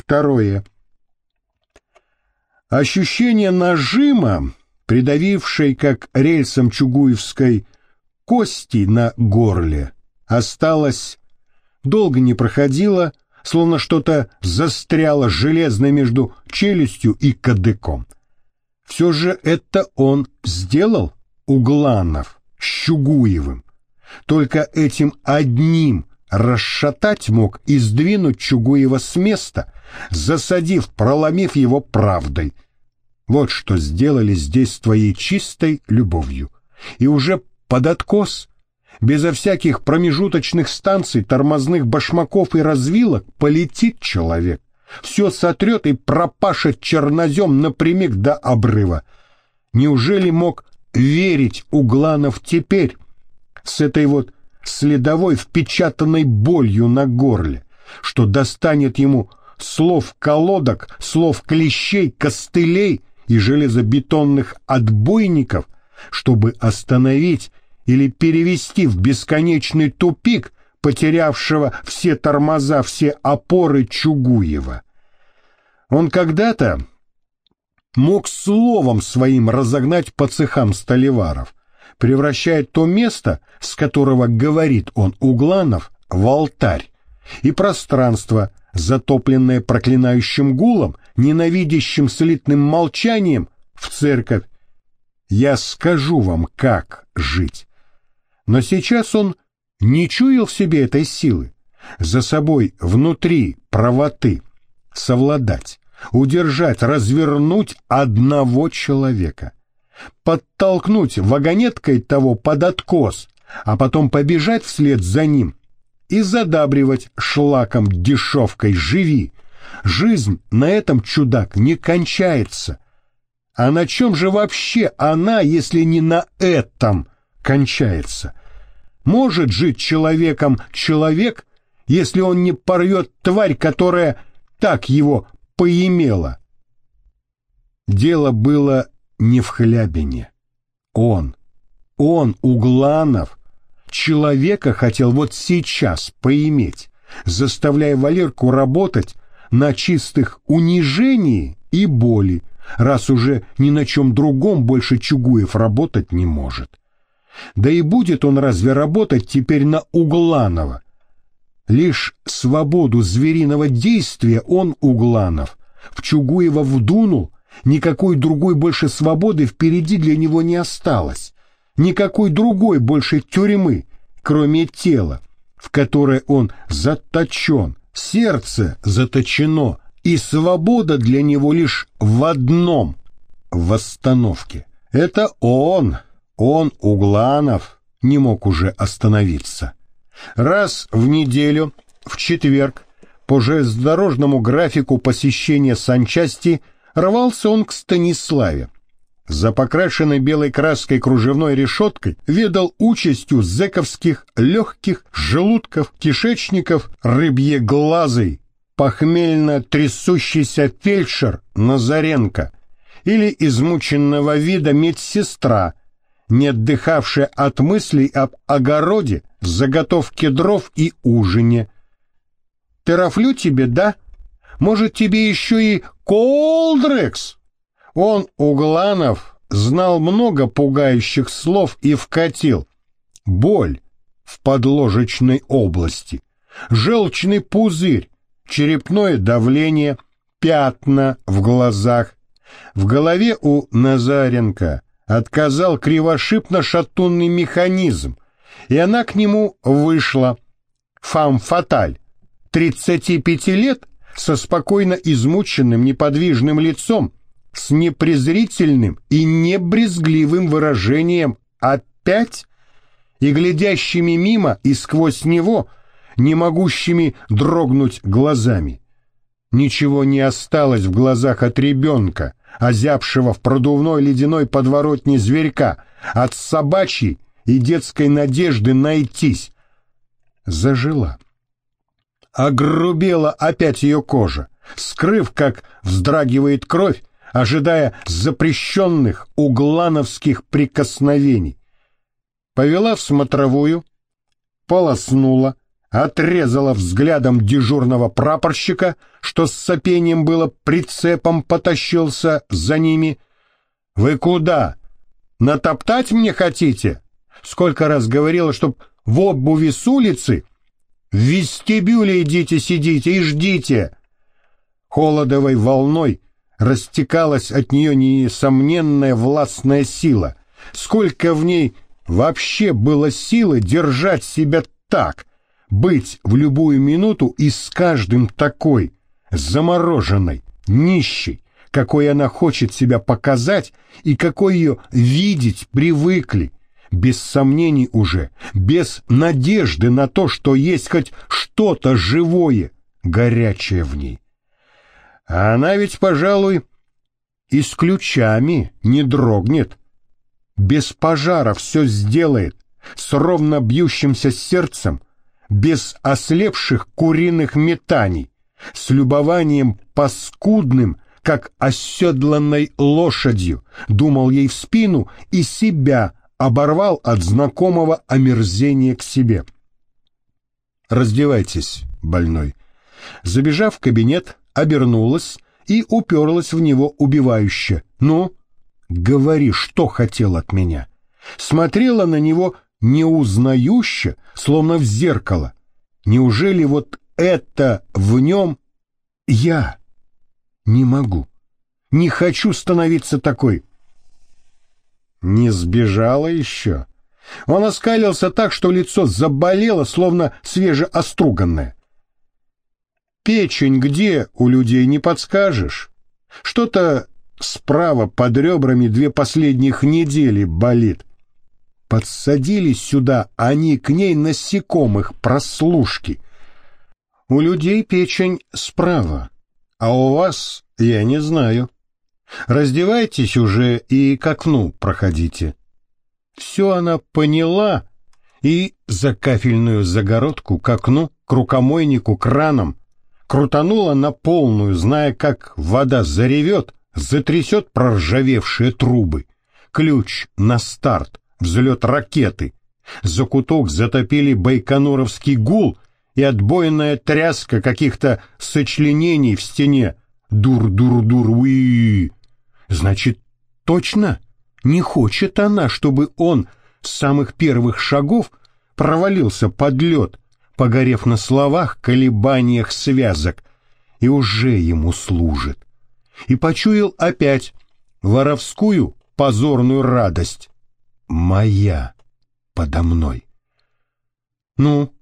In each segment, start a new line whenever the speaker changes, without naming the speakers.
Второе. Ощущение нажима, придавившей как рельсом чугуевской кости на горле, осталось, долго не проходило, словно что-то застряло железно между челюстью и кадыком. Все же это он сделал, Угланов, с Чугуевым. Только этим одним расшатать мог и сдвинуть Чугуева с места, засадив, проломив его правдой. Вот что сделали здесь твоей чистой любовью. И уже под откос, безо всяких промежуточных станций, тормозных башмаков и развилок, полетит человек. Все сотрет и пропашет чернозем напрямик до обрыва. Неужели мог верить Угланов теперь с этой вот следовой впечатанной болью на горле, что достанет ему слов колодок, слов клещей, костылей и железобетонных отбойников, чтобы остановить или перевести в бесконечный тупик потерявшего все тормоза, все опоры Чугуева. Он когда-то мог словом своим разогнать по цехам столеваров, превращая то место, с которого говорит он Угланов, в алтарь, и пространство, затопленное проклинающим гулом, ненавидящим слитным молчанием, в церковь. Я скажу вам, как жить. Но сейчас он не чуял в себе этой силы, за собой внутри правоты, совладать, удержать, развернуть одного человека, подтолкнуть вагонеткой того под откос, а потом побежать вслед за ним и задабривать шлаком дешевкой «Живи!». Жизнь на этом, чудак, не кончается. А на чем же вообще она, если не на этом, кончается? Может жить человеком человек, если он не порвет тварь, которая так его поимела? Дело было не в Хлябине. Он, он, Угланов, человека хотел вот сейчас поиметь, заставляя Валерку работать на чистых унижении и боли, раз уже ни на чем другом больше Чугуев работать не может. Да и будет он разве работать теперь на Угланова? Лишь свободу звериного действия он, Угланов, в Чугуева вдунул, никакой другой больше свободы впереди для него не осталось, никакой другой больше тюрьмы, кроме тела, в которое он заточен, сердце заточено, и свобода для него лишь в одном — восстановке. Это он, он, Угланов, не мог уже остановиться. Раз в неделю, в четверг, по железнодорожному графику посещения санчасти, рвался он к Станиславе. За покрашенной белой краской кружевной решеткой ведал участью зэковских легких желудков, кишечников, рыбьеглазый, похмельно трясущийся фельдшер Назаренко или измученного вида медсестра, не отдыхавшая от мыслей об огороде, заготовке дров и ужине. «Терафлю тебе, да? Может, тебе еще и колдрекс?» Он, Угланов, знал много пугающих слов и вкатил. Боль в подложечной области, желчный пузырь, черепное давление, пятна в глазах. В голове у Назаренко отказал кривошипно-шатунный механизм, и она к нему вышла. Фам-фаталь, 35 лет, со спокойно измученным неподвижным лицом, с непрезрительным и небрезгливым выражением «опять» и глядящими мимо и сквозь него, не могущими дрогнуть глазами. Ничего не осталось в глазах от ребенка, озябшего в продувной ледяной подворотне зверька, от собачьей и детской надежды найтись. Зажила. Огрубела опять ее кожа, скрыв, как вздрагивает кровь, ожидая запрещенных углановских прикосновений. Повела в смотровую, полоснула, отрезала взглядом дежурного прапорщика, что с сопением было прицепом потащился за ними. «Вы куда? Натоптать мне хотите? Сколько раз говорила, чтоб в обуви с улицы? В вестибюле идите сидите и ждите!» Холодовой волной растекалась от нее несомненная властная сила. Сколько в ней вообще было силы держать себя так, быть в любую минуту и с каждым такой, замороженной, нищей, какой она хочет себя показать и какой ее видеть привыкли, без сомнений уже, без надежды на то, что есть хоть что-то живое, горячее в ней. А она ведь, пожалуй, и с ключами не дрогнет, без пожара все сделает, с ровно бьющимся сердцем, без ослепших куриных метаний, с любованием паскудным, как оседланной лошадью, думал ей в спину и себя оборвал от знакомого омерзения к себе. «Раздевайтесь, больной». Забежав в кабинет, обернулась и уперлась в него убивающе. «Ну, говори, что хотел от меня?» Смотрела на него неузнающе, словно в зеркало. Неужели вот это в нем я не могу, не хочу становиться такой? Не сбежала еще. Он оскалился так, что лицо заболело, словно свежеоструганное. Печень где у людей не подскажешь. Что-то справа под ребрами две последних недели болит. Подсадили сюда они к ней насекомых, прослушки. У людей печень справа, а у вас я не знаю. Раздевайтесь уже и к окну проходите. Все она поняла и за кафельную загородку к окну, к рукомойнику, кранам крутанула на полную, зная, как вода заревет, затрясет проржавевшие трубы. Ключ на старт, взлет ракеты. Закуток затопили байконуровский гул и отбойная тряска каких-то сочленений в стене. Дур-дур-дур-уи. Значит, точно не хочет она, чтобы он с самых первых шагов провалился под лед, погорев на словах, колебаниях связок, и уже ему служит. И почуял опять воровскую позорную радость моя подо мной. «Ну,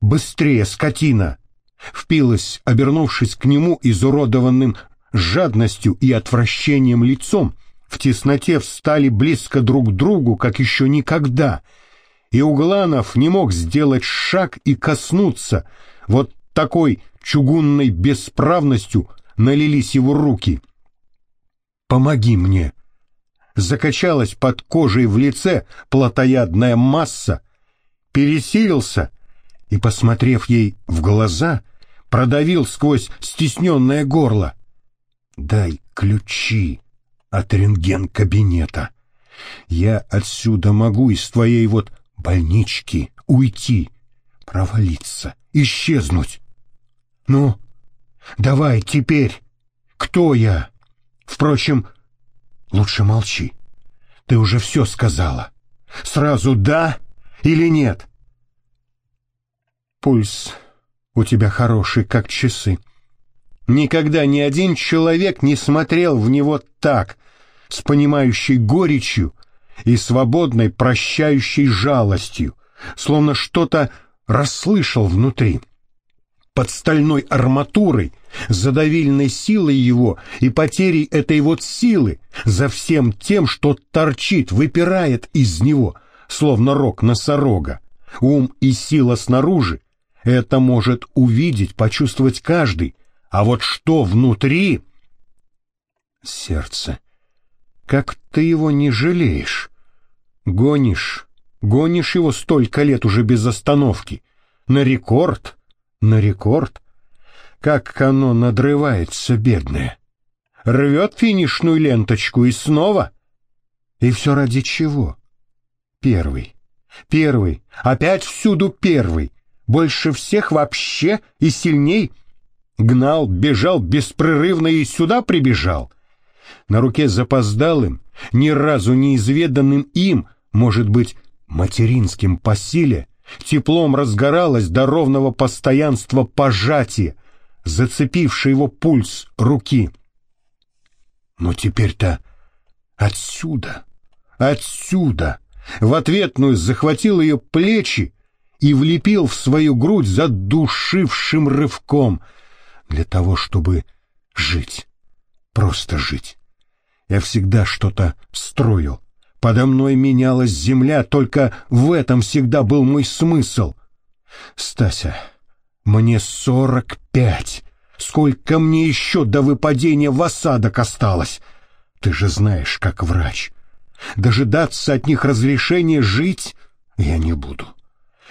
быстрее, скотина!» Впилась, обернувшись к нему изуродованным жадностью и отвращением лицом, в тесноте встали близко друг к другу, как еще никогда, и Угланов не мог сделать шаг и коснуться, вот такой чугунной бесправностью налились его руки. «Помоги мне!» закачалась под кожей в лице плотоядная масса, пересилился и, посмотрев ей в глаза, продавил сквозь стесненное горло. «Дай ключи от рентген-кабинета. Я отсюда могу из твоей вот больнички уйти, провалиться, исчезнуть. Ну, давай теперь, кто я? Впрочем, Лучше молчи. Ты уже все сказала. Сразу да или нет? Пульс у тебя хороший, как часы. Никогда ни один человек не смотрел в него так, с понимающей горечью и свободной прощающей жалостью, словно что-то расслышал внутри под стальной арматурой, задавильной силой его и потерей этой вот силы, за всем тем, что торчит, выпирает из него, словно рог носорога. Ум и сила снаружи, это может увидеть, почувствовать каждый, а вот что внутри... Сердце, как ты его не жалеешь? Гонишь, гонишь его столько лет уже без остановки, на рекорд — на рекорд? Как оно надрывается, бедное! Рвет финишную ленточку и снова? И все ради чего? Первый. Первый. Опять всюду первый. больше всех вообще и сильней. Гнал, бежал беспрерывно и сюда прибежал. На руке запоздалым, ни разу неизведанным им, может быть, материнским по силе, теплом разгоралось до ровного постоянства пожатия, зацепившее его пульс руки. Но теперь-то отсюда, отсюда, в ответную захватил ее плечи и влепил в свою грудь задушившим рывком для того, чтобы жить, просто жить. Я всегда что-то строил. Подо мной менялась земля, только в этом всегда был мой смысл. Стася, мне сорок пять. Сколько мне еще до выпадения в осадок осталось? Ты же знаешь, как врач. Дожидаться от них разрешения жить я не буду.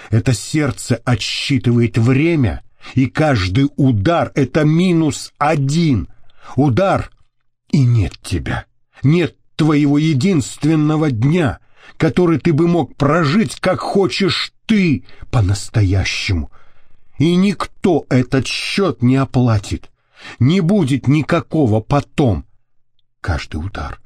Это сердце отсчитывает время, и каждый удар — это минус один. Удар — и нет тебя. Нет твоего единственного дня, который ты бы мог прожить, как хочешь ты, по-настоящему. И никто этот счет не оплатит. Не будет никакого потом. Каждый удар.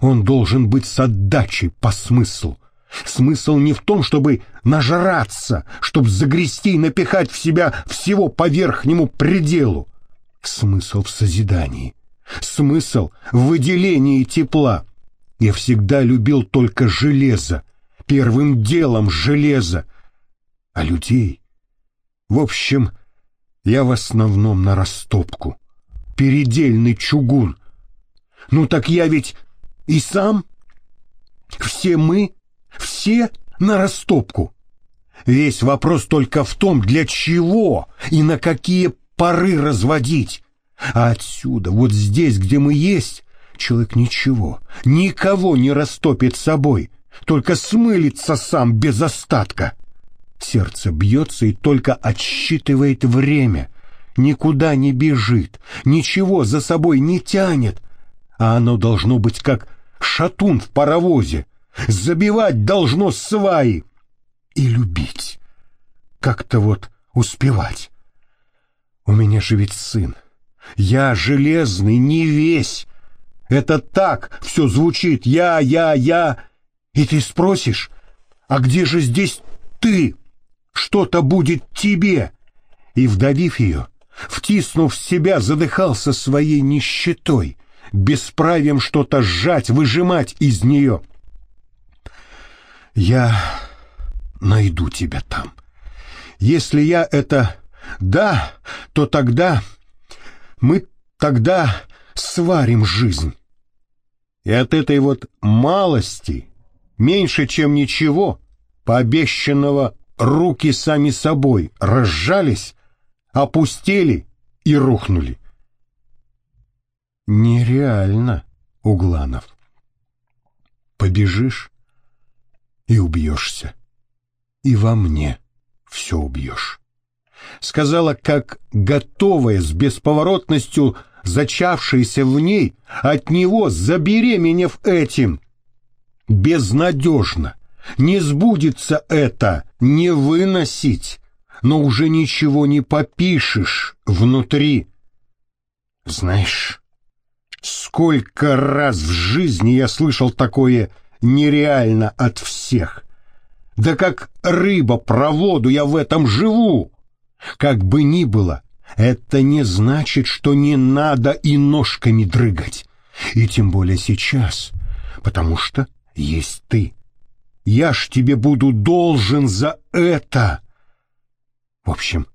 Он должен быть с отдачей по смыслу. Смысл не в том, чтобы нажраться, чтобы загрести и напихать в себя всего по верхнему пределу. Смысл в созидании. Смысл в выделении тепла. Я всегда любил только железо, первым делом железо. А людей... В общем, я в основном на растопку. Передельный чугун. Ну так я ведь и сам. Все мы, все на растопку. Весь вопрос только в том, для чего и на какие поры разводить. А отсюда, вот здесь, где мы есть, человек ничего, никого не растопит собой, только смылится сам без остатка. Сердце бьется и только отсчитывает время, никуда не бежит, ничего за собой не тянет, а оно должно быть как шатун в паровозе, забивать должно сваи и любить, как-то вот успевать. У меня же ведь сын, я железный, не весь. Это так все звучит. Я, я, я. И ты спросишь, а где же здесь ты? Что-то будет тебе. И, вдавив ее, втиснув себя, задыхался своей нищетой, бесправием что-то сжать, выжимать из нее. Я найду тебя там. Если я это «да», то тогда мы тогда сварим жизнь. И от этой вот малости, меньше чем ничего, пообещанного руки сами собой разжались, опустели и рухнули. Нереально, Угланов. Побежишь и убьешься. И во мне все убьешь сказала, как готовая с бесповоротностью зачавшаяся в ней, от него забеременев этим. Безнадежно. Не сбудется это, не выносить, но уже ничего не попишешь внутри. Знаешь, сколько раз в жизни я слышал такое нереально от всех. Да как рыба про воду я в этом живу. Как бы ни было, это не значит, что не надо и ножками дрыгать. И тем более сейчас, потому что есть ты. Я ж тебе буду должен за это. В общем,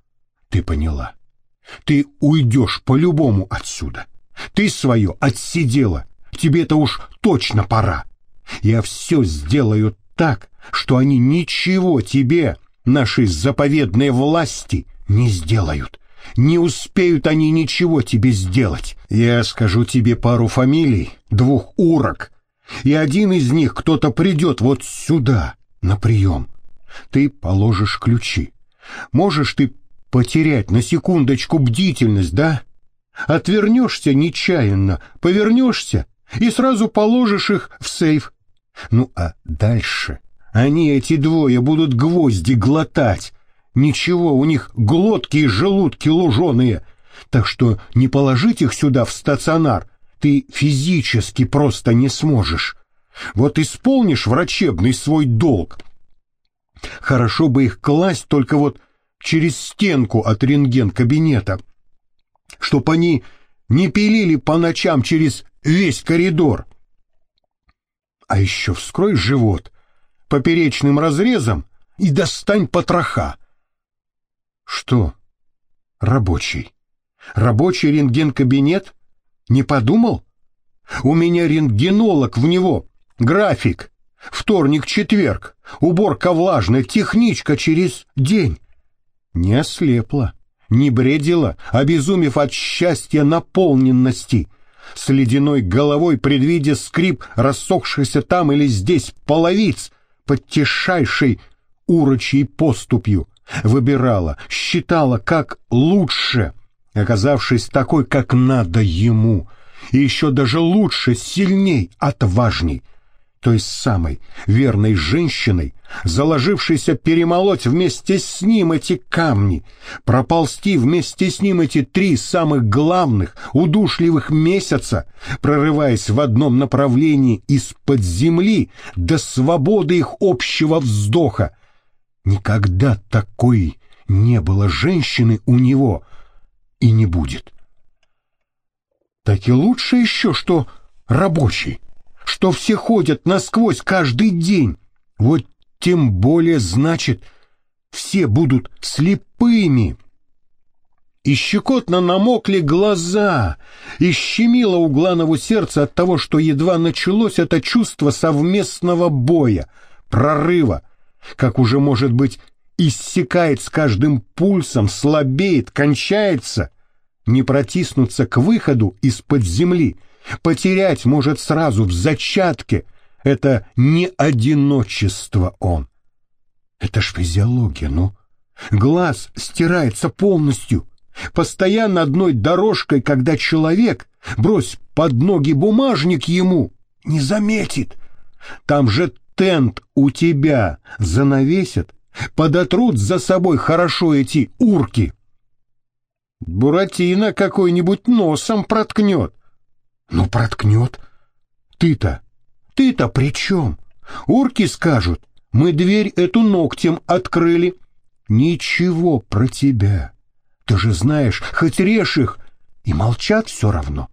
ты поняла. Ты уйдешь по-любому отсюда. Ты свое отсидела. Тебе-то уж точно пора. Я все сделаю так, что они ничего тебе, нашей заповедной власти, не сделают. Не успеют они ничего тебе сделать. Я скажу тебе пару фамилий, двух урок, и один из них кто-то придет вот сюда, на прием. Ты положишь ключи. Можешь ты потерять на секундочку бдительность, да? Отвернешься нечаянно, повернешься и сразу положишь их в сейф. Ну а дальше они, эти двое, будут гвозди глотать, Ничего, у них глотки и желудки луженые. Так что не положить их сюда в стационар ты физически просто не сможешь. Вот исполнишь врачебный свой долг. Хорошо бы их класть только вот через стенку от рентген-кабинета, чтоб они не пилили по ночам через весь коридор. А еще вскрой живот поперечным разрезом и достань потроха. Что? Рабочий. Рабочий рентген-кабинет? Не подумал? У меня рентгенолог в него. График. Вторник-четверг. Уборка влажная, техничка через день. Не ослепла, не бредила, обезумев от счастья наполненности. С ледяной головой, предвидя скрип рассохшихся там или здесь половиц, под тишайшей урочьей поступью, выбирала, считала, как лучше, оказавшись такой, как надо ему, и еще даже лучше, сильней, отважней, той самой верной женщиной, заложившейся перемолоть вместе с ним эти камни, проползти вместе с ним эти три самых главных, удушливых месяца, прорываясь в одном направлении из-под земли до свободы их общего вздоха, Никогда такой не было женщины у него и не будет. Так и лучше еще, что рабочий, что все ходят насквозь каждый день. Вот тем более значит, все будут слепыми. И щекотно намокли глаза, и щемило у Гланову сердце от того, что едва началось это чувство совместного боя, прорыва, как уже, может быть, иссякает с каждым пульсом, слабеет, кончается, не протиснуться к выходу из-под земли, потерять может сразу в зачатке. Это не одиночество он. Это ж физиология, ну. Глаз стирается полностью, постоянно одной дорожкой, когда человек, брось под ноги бумажник ему, не заметит. Там же тент у тебя занавесят, подотрут за собой хорошо эти урки. Буратино какой-нибудь носом проткнет. Ну, проткнет. Ты-то, ты-то при чем? Урки скажут, мы дверь эту ногтем открыли. Ничего про тебя. Ты же знаешь, хоть режь их, и молчат все равно.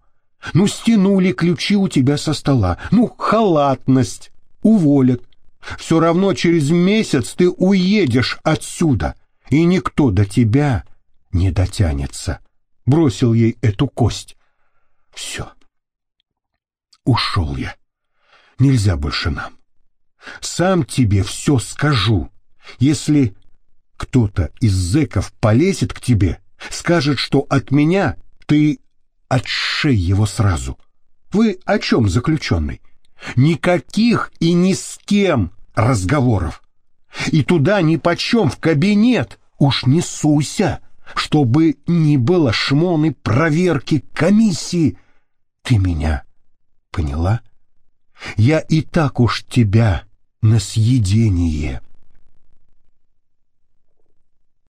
Ну, стянули ключи у тебя со стола. Ну, халатность уволят. Все равно через месяц ты уедешь отсюда, и никто до тебя не дотянется. Бросил ей эту кость. Все. Ушел я. Нельзя больше нам. Сам тебе все скажу. Если кто-то из зэков полезет к тебе, скажет, что от меня, ты отшей его сразу. Вы о чем, заключенный? Никаких и ни с кем разговоров. И туда ни почем в кабинет уж не суйся, чтобы не было шмоны проверки комиссии. Ты меня поняла? Я и так уж тебя на съедение